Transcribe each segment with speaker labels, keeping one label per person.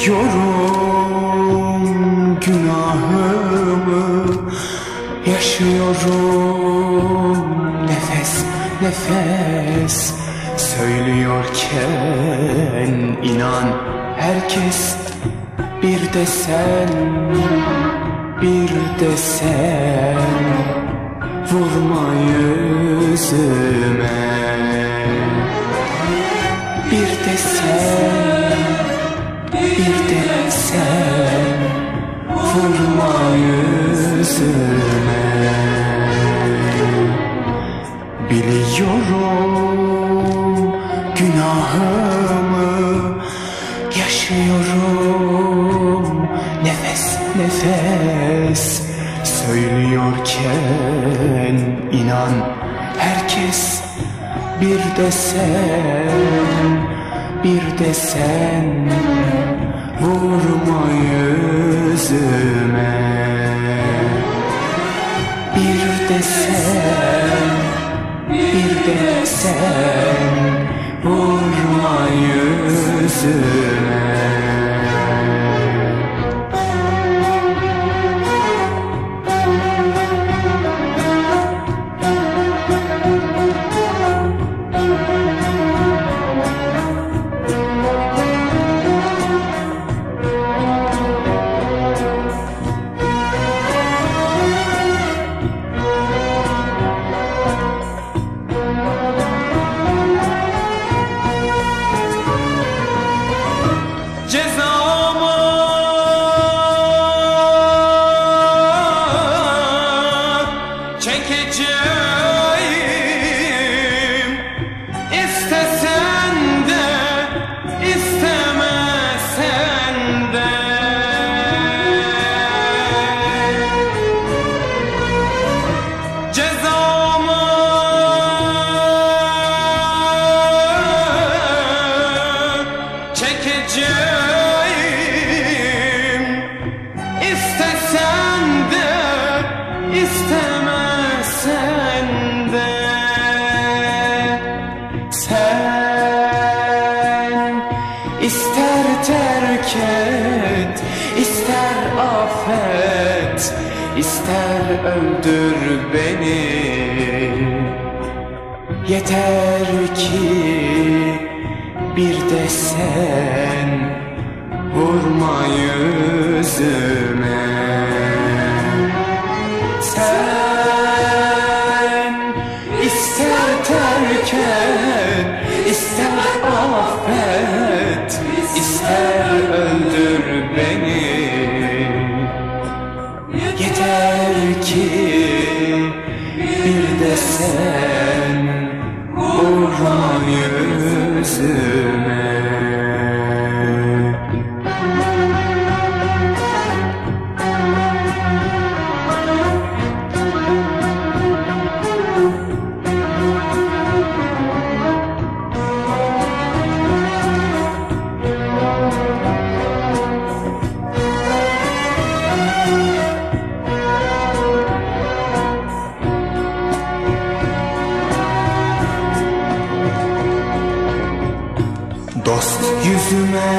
Speaker 1: Biliyorum günahımı Yaşıyorum nefes nefes. Söylüyorken inan herkes Bir de sen, bir de sen Vurma yüzüme. Bir de sen, bir de sen Vurma yüzüme. Biliyorum günahımı Yaşıyorum. Nefes nefes Söylüyorken inan herkes Bir de sen, bir de sen Vurma yüzüme. Bir de sen, bir de sen Vurma yüzüme ister öldür beni. Yeter ki bir de sen vurma yüzüme. Sen ister terk et, ister affet, Dost yüzüme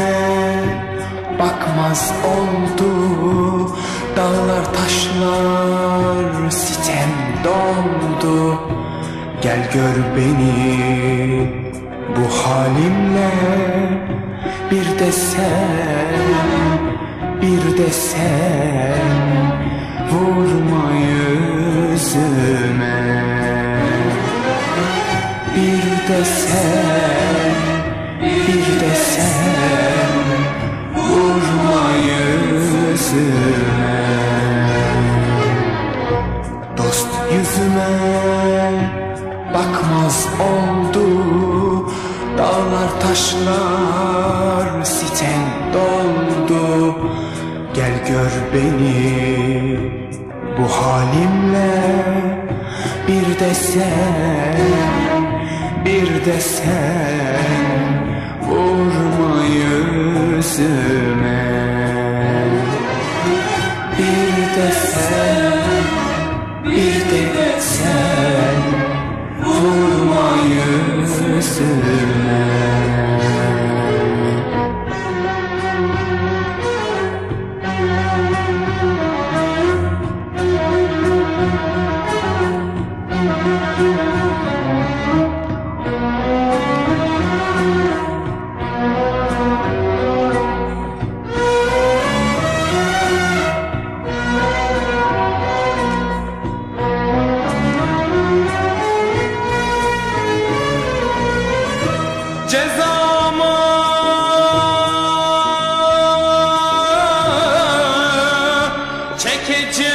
Speaker 1: bakmaz oldu. Dağlar taşlar sitem doldu. Gel gör beni bu halimle. Bir de sen, bir de sen Vurma yüzüme. Bir de sen, bu halimle Bir de sen, bir de sen Vurma yüzüme Bir de sen, bir de sen Vurma yüzüme Richie.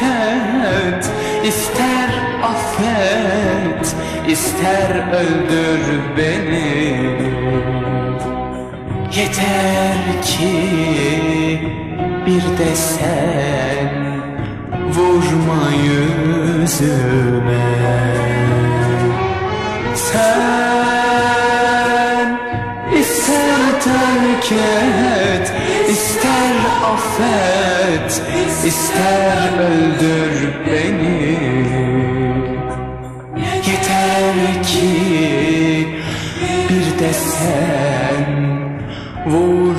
Speaker 1: Terk et ister affet ister öldür beni. Yeter ki bir de sen vurma yüzüme. Sen ister terk et ister affet ister öldür beni. Yeter ki bir de sen vur